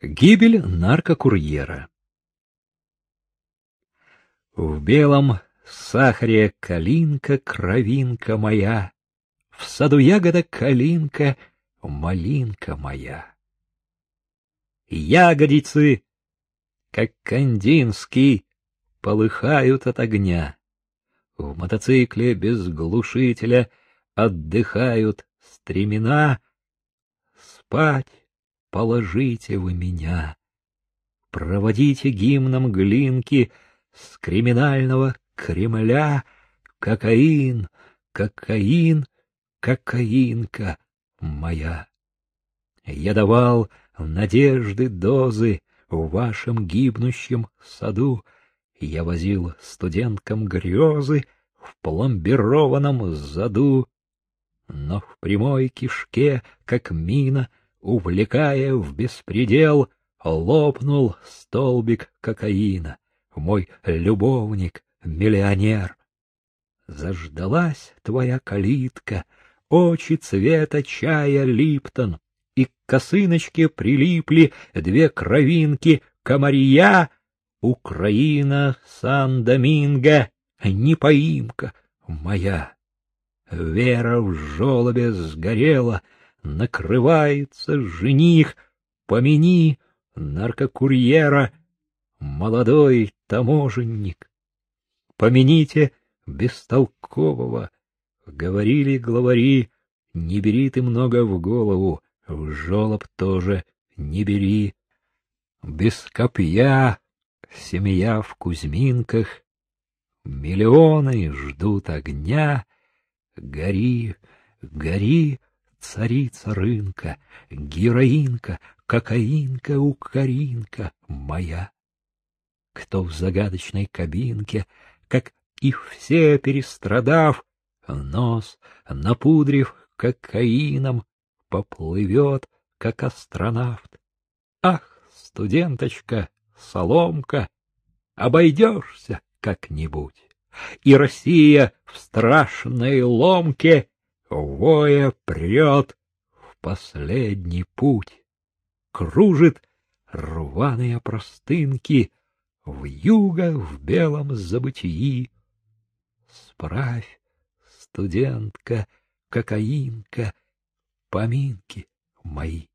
Гибель наркокурьера В белом сахаре калинка, кровинка моя, В саду ягода калинка, малинка моя. Ягодицы, как кандинский, полыхают от огня. В мотоцикле без глушителя отдыхают стремена. Спать положите вы меня. Проводите гимном глинки с криминального Кремля кокаин, кокаин, кокаинка моя. Я давал надежды дозы в вашем гибнущем саду. Я возил студенткам грезы в пломбированном заду, но в прямой кишке, как мина, увлекая в беспредел, лопнул столбик кокаина. Мой любовник, миллионер. Заждалась твоя калитка, очи цвета чая Липтон, и к косыночке прилипли две кровинки комария, Украина, Сан-Доминго, не поимка моя. Вера в жолобе сгорела — накрывается жених, помяни наркокурьера, молодой таможенник. Помяните бестолкового, говорили главари, не бери ты много в голову, в жолоб тоже не бери. Без копья семья в Кузьминках, миллионы ждут огня, гори, гори, царица рынка, героинка, кокаинка, укоринка моя. Кто в загадочной кабинке, как их все перестрадав, нос, напудрив кокаином, поплывет, как астронавт. Ах, студенточка, соломка, обойдешься как-нибудь. И Россия в страшной ломке воя прет в последний путь, кружит рваные простынки в юго в белом забытии. Справь, студентка, кокаинка, поминки мои.